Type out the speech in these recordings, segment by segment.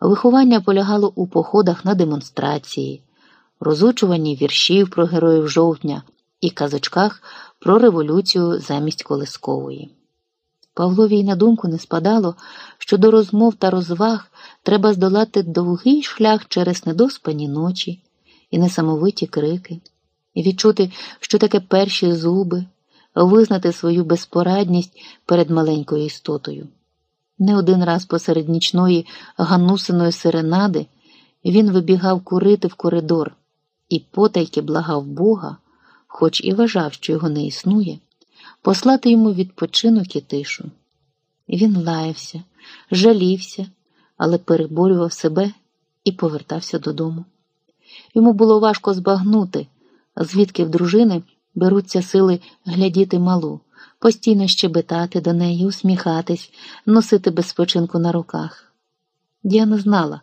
Виховання полягало у походах на демонстрації, розучуванні віршів про героїв жовтня і казочках про революцію замість колискової. Й на думку не спадало, що до розмов та розваг треба здолати довгий шлях через недоспані ночі і несамовиті крики, і відчути, що таке перші зуби, визнати свою безпорадність перед маленькою істотою. Не один раз посеред нічної ганусиної серенади він вибігав курити в коридор і потайки благав Бога, хоч і вважав, що його не існує, послати йому відпочинок і тишу. Він лаявся, жалівся, але переборював себе і повертався додому. Йому було важко збагнути, звідки в дружини беруться сили глядіти малу, постійно щебетати до неї, усміхатись, носити без спочинку на руках. Діана знала,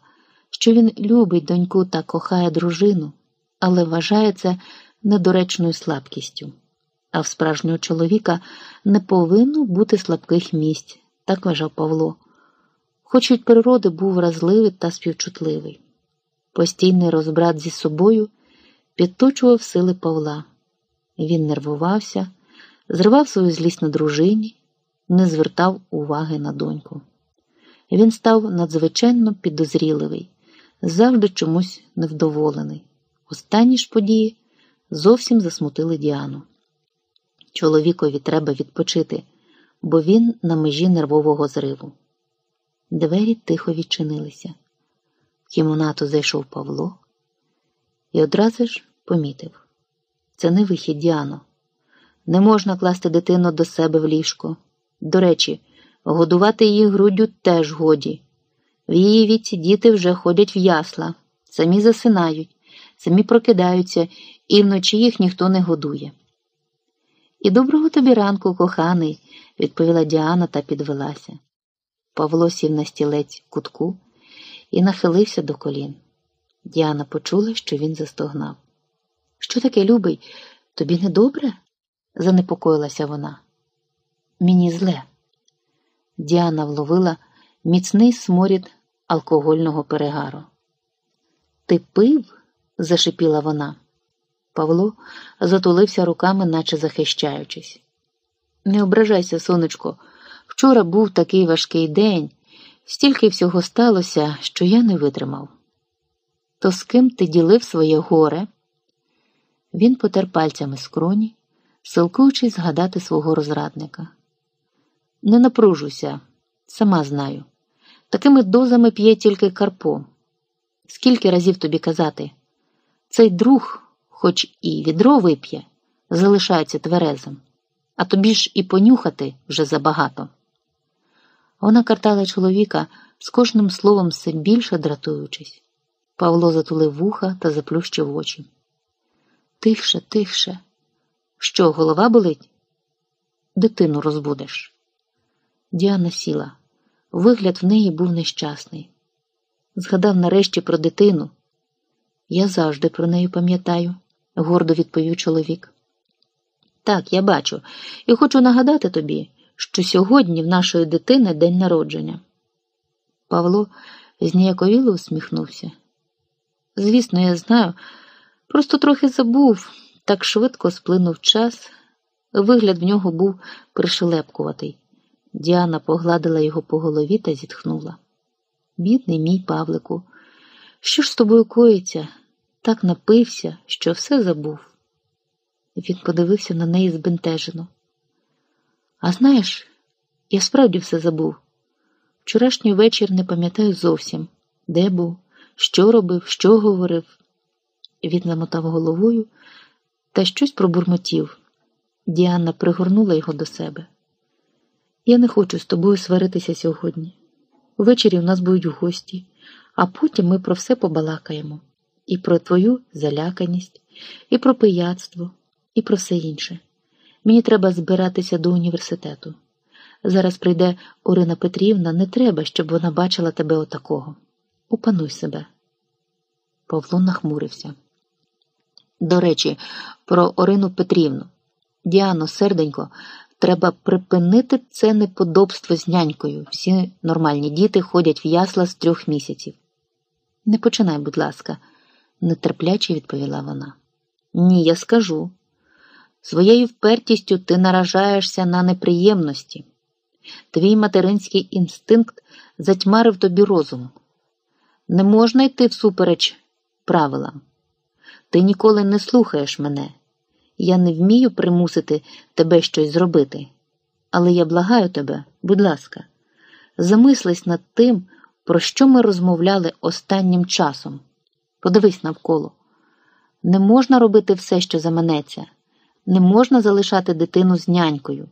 що він любить доньку та кохає дружину, але вважає це недоречною слабкістю. А в справжнього чоловіка не повинно бути слабких місць, так вважав Павло. Хоч від природи був вразливий та співчутливий. Постійний розбрат зі собою підточував сили Павла. Він нервувався, зривав свою злість на дружині, не звертав уваги на доньку. Він став надзвичайно підозріливий, завжди чомусь невдоволений. Останні ж події зовсім засмутили Діану. Чоловікові треба відпочити, бо він на межі нервового зриву. Двері тихо відчинилися. В кімнату зайшов Павло і одразу ж помітив це не вихід Діано. Не можна класти дитину до себе в ліжко. До речі, годувати її груддю теж годі. В її віці діти вже ходять в ясла, самі засинають, самі прокидаються, і вночі їх ніхто не годує. І доброго тобі ранку, коханий, відповіла Діана та підвелася. Павло сів на стілець кутку і нахилився до колін. Діана почула, що він застогнав. Що таке, любий? Тобі не добре? Занепокоїлася вона. Мені зле. Діана вловила міцний сморід алкогольного перегару. Ти пив? зашипіла вона. Павло затулився руками, наче захищаючись. Не ображайся, сонечко. Вчора був такий важкий день, стільки всього сталося, що я не витримав. То з ким ти ділив своє горе? Він потер пальцями скроні, силкуючись згадати свого розрадника. Не напружуйся, сама знаю. Такими дозами п'є тільки Карпо. Скільки разів тобі казати? Цей друг, хоч і відро вип'є, залишається тверезим, а тобі ж і понюхати вже забагато. Вона картала чоловіка з кожним словом все більше дратуючись. Павло затулив вуха та заплющив очі. Тихше, тихше. Що, голова болить? Дитину розбудеш. Діана сіла. Вигляд в неї був нещасний. Згадав нарешті про дитину. Я завжди про неї пам'ятаю, гордо відповів чоловік. Так, я бачу, і хочу нагадати тобі, що сьогодні в нашої дитини день народження. Павло зніяковіло усміхнувся. Звісно, я знаю, просто трохи забув, так швидко сплинув час. Вигляд в нього був пришелепкуватий. Діана погладила його по голові та зітхнула. Бідний мій Павлику, що ж з тобою коїться? Так напився, що все забув. Він подивився на неї збентежено. А знаєш, я справді все забув. Вчорашній вечір не пам'ятаю зовсім, де був, що робив, що говорив. Він замотав головою та щось пробурмотів. Діана пригорнула його до себе. Я не хочу з тобою сваритися сьогодні. Ввечері у нас будуть гості, а потім ми про все побалакаємо і про твою заляканість, і про пияцтво, і про все інше. Мені треба збиратися до університету. Зараз прийде Орина Петрівна, не треба, щоб вона бачила тебе отакого. Упануй себе. Павло нахмурився. До речі, про Орину Петрівну. Діано, серденько, треба припинити це неподобство з нянькою. Всі нормальні діти ходять в ясла з трьох місяців. Не починай, будь ласка, нетерпляче відповіла вона. Ні, я скажу. Своєю впертістю ти наражаєшся на неприємності. Твій материнський інстинкт затьмарив тобі розум. Не можна йти всупереч правилам. Ти ніколи не слухаєш мене. Я не вмію примусити тебе щось зробити. Але я благаю тебе, будь ласка, замислись над тим, про що ми розмовляли останнім часом. Подивись навколо. Не можна робити все, що заманеться, не можна залишати дитину з нянькою,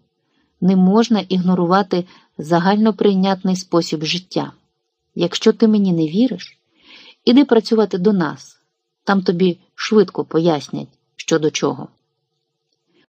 не можна ігнорувати загальноприйнятний спосіб життя. Якщо ти мені не віриш, іди працювати до нас, там тобі швидко пояснять, що до чого.